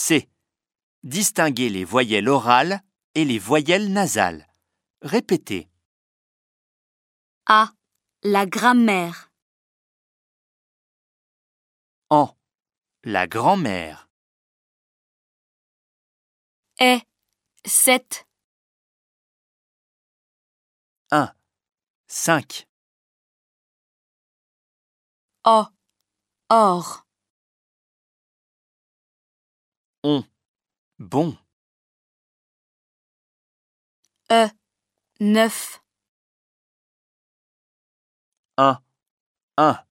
C. Distinguer les voyelles orales et les voyelles nasales. Répétez. A. La grammaire. En. La grand-mère. Est. 7. 1. 5. O. Or. On. Bon. E. 9. 1. 1.